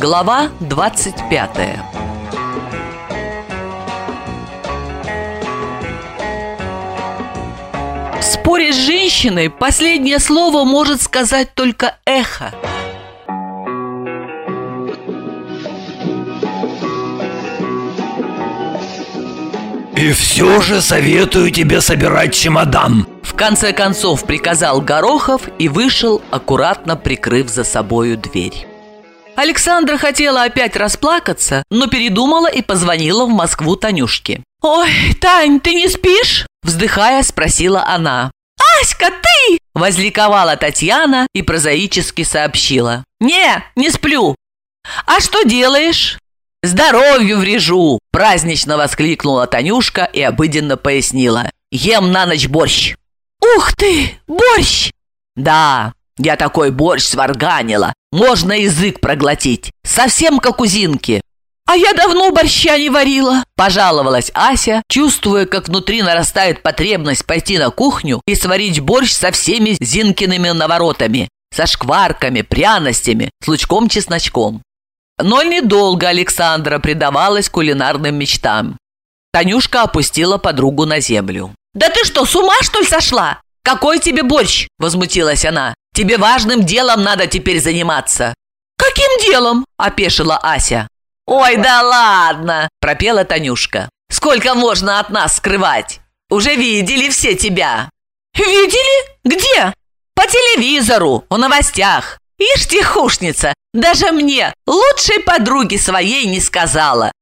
Глава 25 В споре с женщиной последнее слово может сказать только эхо. И все же советую тебе собирать чемодан В конце концов приказал Горохов и вышел, аккуратно прикрыв за собою дверь. Александра хотела опять расплакаться, но передумала и позвонила в Москву Танюшке. «Ой, Тань, ты не спишь?» Вздыхая, спросила она. «Аська, ты!» Возликовала Татьяна и прозаически сообщила. «Не, не сплю». «А что делаешь?» «Здоровью врежу!» – празднично воскликнула Танюшка и обыденно пояснила. «Ем на ночь борщ!» «Ух ты! Борщ!» «Да, я такой борщ сварганила. Можно язык проглотить. Совсем как у Зинки». «А я давно борща не варила», – пожаловалась Ася, чувствуя, как внутри нарастает потребность пойти на кухню и сварить борщ со всеми Зинкиными наворотами, со шкварками, пряностями, с лучком-чесночком. Но недолго Александра предавалась кулинарным мечтам. Танюшка опустила подругу на землю. «Да ты что, с ума, что ли, сошла? Какой тебе борщ?» – возмутилась она. «Тебе важным делом надо теперь заниматься». «Каким делом?» – опешила Ася. «Ой, да ладно!» – пропела Танюшка. «Сколько можно от нас скрывать? Уже видели все тебя!» «Видели? Где?» «По телевизору, в новостях. Ишь, тихушница, даже мне, лучшей подруге своей, не сказала!»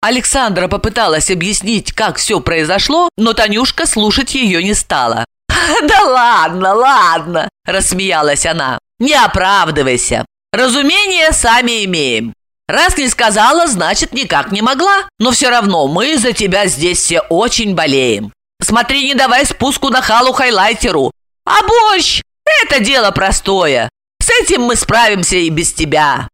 Александра попыталась объяснить, как все произошло, но Танюшка слушать ее не стала. «Да ладно, ладно!» – рассмеялась она. «Не оправдывайся. Разумение сами имеем. Раз не сказала, значит, никак не могла. Но все равно мы за тебя здесь все очень болеем. Смотри, не давай спуску на халу-хайлайтеру. А борщ – это дело простое. С этим мы справимся и без тебя».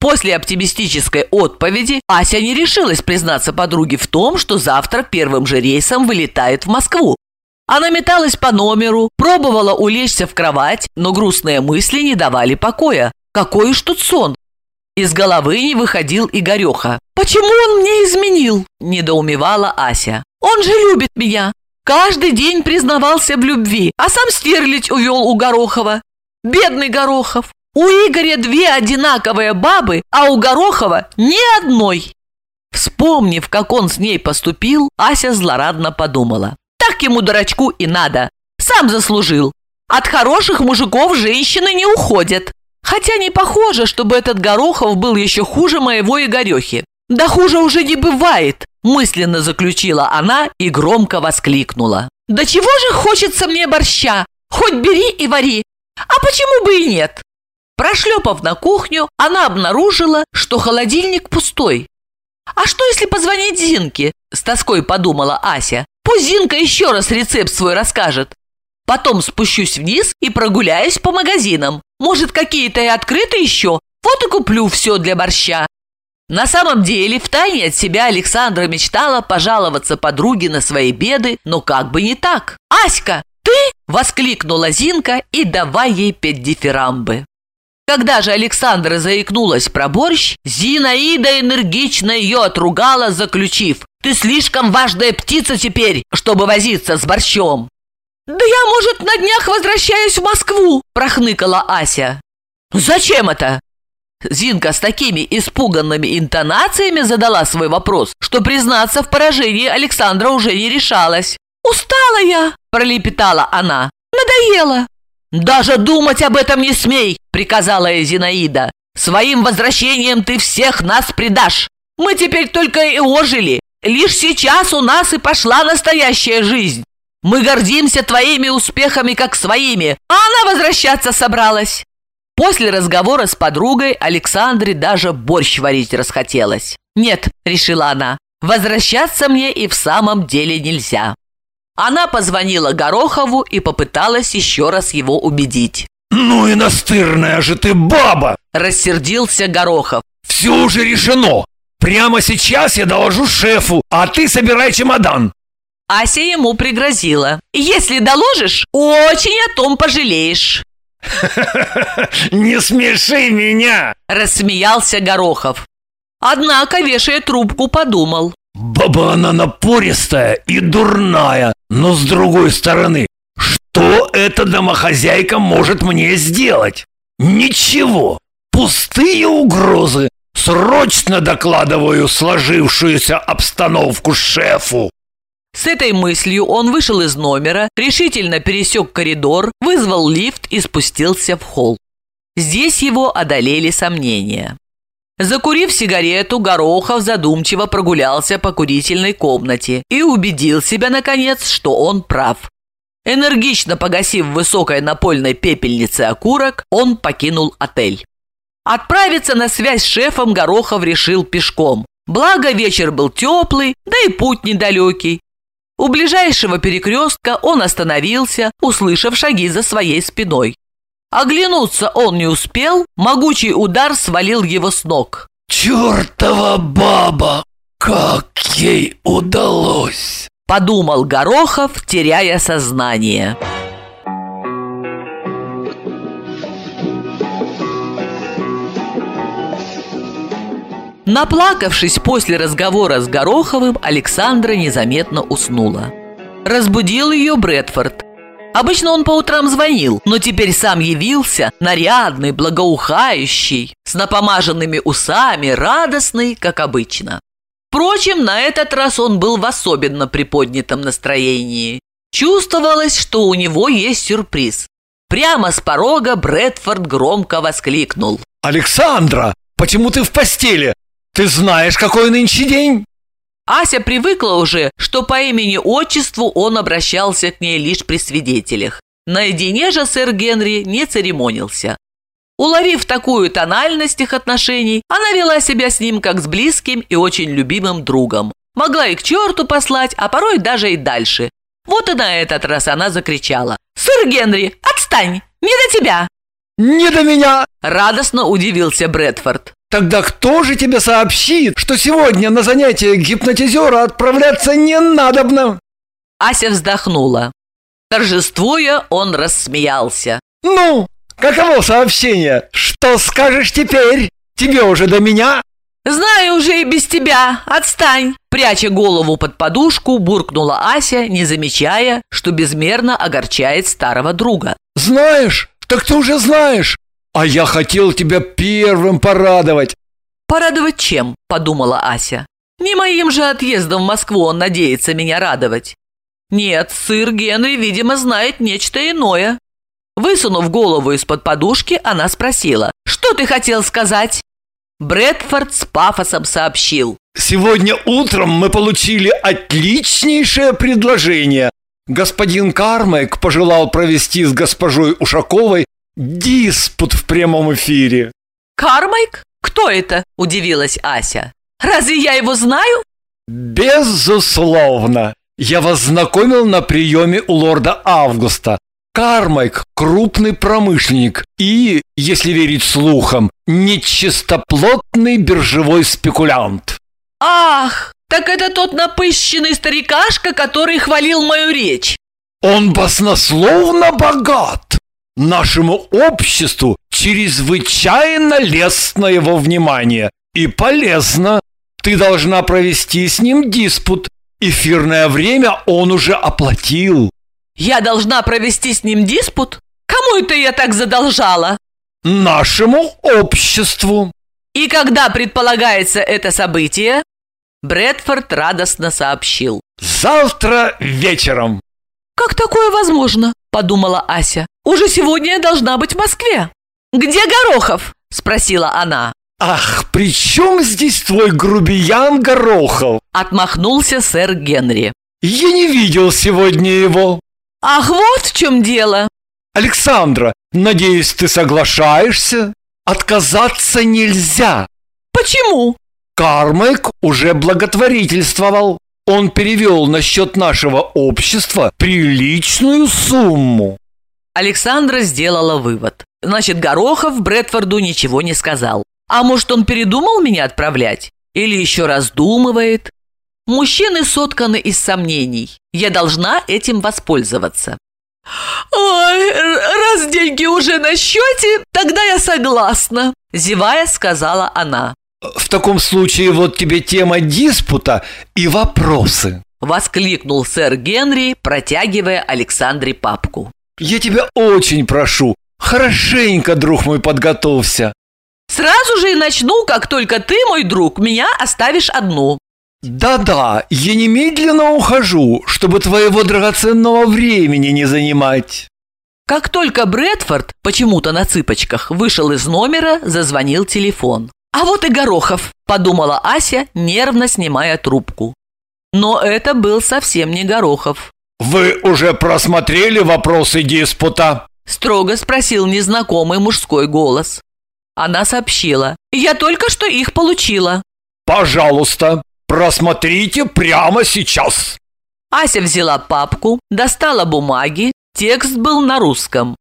После оптимистической отповеди Ася не решилась признаться подруге в том, что завтра первым же рейсом вылетает в Москву. Она металась по номеру, пробовала улечься в кровать, но грустные мысли не давали покоя. Какой уж тут сон! Из головы не выходил Игореха. «Почему он мне изменил?» – недоумевала Ася. «Он же любит меня. Каждый день признавался в любви, а сам стерлить увел у Горохова. Бедный Горохов. У Игоря две одинаковые бабы, а у Горохова ни одной». Вспомнив, как он с ней поступил, Ася злорадно подумала. Так ему, дурачку, и надо. Сам заслужил. От хороших мужиков женщины не уходят. Хотя не похоже, чтобы этот Горохов был еще хуже моего Игорехи. Да хуже уже не бывает, мысленно заключила она и громко воскликнула. Да чего же хочется мне борща? Хоть бери и вари. А почему бы и нет? Прошлепав на кухню, она обнаружила, что холодильник пустой. «А что, если позвонить Зинке?» – с тоской подумала Ася. «Пусть Зинка еще раз рецепт свой расскажет. Потом спущусь вниз и прогуляюсь по магазинам. Может, какие-то и открыты еще? Вот и куплю все для борща». На самом деле, втайне от себя Александра мечтала пожаловаться подруге на свои беды, но как бы не так. «Аська, ты?» – воскликнула Зинка и давай ей петь дифирамбы. Когда же Александра заикнулась про борщ, Зинаида энергично ее отругала, заключив «Ты слишком важная птица теперь, чтобы возиться с борщом!» «Да я, может, на днях возвращаюсь в Москву!» – прохныкала Ася. «Зачем это?» Зинка с такими испуганными интонациями задала свой вопрос, что признаться в поражении Александра уже не решалась. «Устала я!» – пролепетала она. «Надоело!» «Даже думать об этом не смей!» – приказала Зинаида. «Своим возвращением ты всех нас предашь! Мы теперь только и ожили! Лишь сейчас у нас и пошла настоящая жизнь! Мы гордимся твоими успехами, как своими, а она возвращаться собралась!» После разговора с подругой Александре даже борщ варить расхотелось. «Нет», – решила она, – «возвращаться мне и в самом деле нельзя». Она позвонила Горохову и попыталась еще раз его убедить. «Ну и настырная же ты баба!» – рассердился Горохов. «Все уже решено! Прямо сейчас я доложу шефу, а ты собирай чемодан!» Ася ему пригрозила. «Если доложишь, очень о том пожалеешь!» Не смеши меня! Рассмеялся Горохов. Однако, вешая трубку, подумал. Баба она напористая и дурная, но с другой стороны, что эта домохозяйка может мне сделать? Ничего, пустые угрозы. Срочно докладываю сложившуюся обстановку шефу. С этой мыслью он вышел из номера, решительно пересек коридор, вызвал лифт и спустился в холл. Здесь его одолели сомнения. Закурив сигарету, Горохов задумчиво прогулялся по курительной комнате и убедил себя, наконец, что он прав. Энергично погасив высокой напольной пепельнице окурок, он покинул отель. Отправиться на связь с шефом Горохов решил пешком. Благо вечер был теплый, да и путь недалекий. У ближайшего перекрестка он остановился, услышав шаги за своей спиной. Оглянуться он не успел, могучий удар свалил его с ног. «Чертова баба! Как ей удалось!» Подумал Горохов, теряя сознание. Наплакавшись после разговора с Гороховым, Александра незаметно уснула. Разбудил ее Брэдфорд. Обычно он по утрам звонил, но теперь сам явился, нарядный, благоухающий, с напомаженными усами, радостный, как обычно. Впрочем, на этот раз он был в особенно приподнятом настроении. Чувствовалось, что у него есть сюрприз. Прямо с порога Брэдфорд громко воскликнул. «Александра, почему ты в постели? Ты знаешь, какой нынче день?» Ася привыкла уже, что по имени-отчеству он обращался к ней лишь при свидетелях. Наедине же сэр Генри не церемонился. Уловив такую тональность их отношений, она вела себя с ним как с близким и очень любимым другом. Могла и к черту послать, а порой даже и дальше. Вот и на этот раз она закричала. «Сэр Генри, отстань! Не до тебя!» «Не до меня!» – радостно удивился Брэдфорд. Тогда кто же тебе сообщит, что сегодня на занятие гипнотизера отправляться не надобно? Ася вздохнула. Торжествуя, он рассмеялся. Ну, каково сообщение? Что скажешь теперь? Тебе уже до меня? Знаю уже и без тебя. Отстань. Пряча голову под подушку, буркнула Ася, не замечая, что безмерно огорчает старого друга. Знаешь? Так ты уже знаешь. А я хотел тебя первым порадовать. Порадовать чем? Подумала Ася. Не моим же отъездом в Москву он надеется меня радовать. Нет, сыр Генри, видимо, знает нечто иное. Высунув голову из-под подушки, она спросила, «Что ты хотел сказать?» Брэдфорд с пафосом сообщил. «Сегодня утром мы получили отличнейшее предложение. Господин Кармайк пожелал провести с госпожой Ушаковой Диспут в прямом эфире. Кармайк? Кто это? Удивилась Ася. Разве я его знаю? Безусловно. Я вас знакомил на приеме у лорда Августа. Кармайк – крупный промышленник и, если верить слухам, нечистоплотный биржевой спекулянт. Ах, так это тот напыщенный старикашка, который хвалил мою речь. Он баснословно богат. Нашему обществу чрезвычайно лестно его внимание и полезно. Ты должна провести с ним диспут. Эфирное время он уже оплатил. Я должна провести с ним диспут? Кому это я так задолжала? Нашему обществу. И когда предполагается это событие? Брэдфорд радостно сообщил. Завтра вечером. Как такое возможно? Подумала Ася. Уже сегодня я должна быть в Москве. Где Горохов? Спросила она. Ах, при чем здесь твой грубиян Горохов? Отмахнулся сэр Генри. Я не видел сегодня его. Ах, вот в чем дело. Александра, надеюсь, ты соглашаешься? Отказаться нельзя. Почему? Кармайк уже благотворительствовал. Он перевел на счет нашего общества приличную сумму. Александра сделала вывод. Значит, Горохов Брэдфорду ничего не сказал. А может, он передумал меня отправлять? Или еще раздумывает? Мужчины сотканы из сомнений. Я должна этим воспользоваться. «Ой, вас деньги уже на счете, тогда я согласна», зевая сказала она. В таком случае вот тебе тема диспута и вопросы. Воскликнул сэр Генри, протягивая Александре папку. Я тебя очень прошу, хорошенько, друг мой, подготовься. Сразу же и начну, как только ты, мой друг, меня оставишь одну. Да-да, я немедленно ухожу, чтобы твоего драгоценного времени не занимать. Как только Брэдфорд, почему-то на цыпочках, вышел из номера, зазвонил телефон. «А вот и Горохов», – подумала Ася, нервно снимая трубку. Но это был совсем не Горохов. «Вы уже просмотрели вопросы диспута?» – строго спросил незнакомый мужской голос. Она сообщила. «Я только что их получила». «Пожалуйста, просмотрите прямо сейчас». Ася взяла папку, достала бумаги, текст был на русском.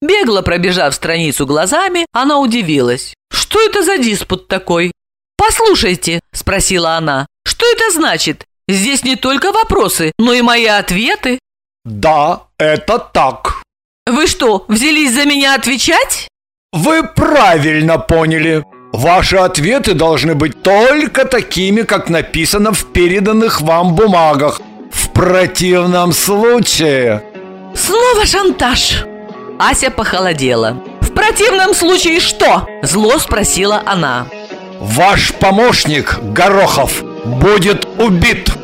Бегло пробежав страницу глазами, она удивилась. «Что это за диспут такой?» «Послушайте», – спросила она, – «что это значит? Здесь не только вопросы, но и мои ответы». «Да, это так». «Вы что, взялись за меня отвечать?» «Вы правильно поняли. Ваши ответы должны быть только такими, как написано в переданных вам бумагах. В противном случае...» «Снова шантаж!» Ася похолодела. «В противном случае что?» Зло спросила она. «Ваш помощник, Горохов, будет убит!»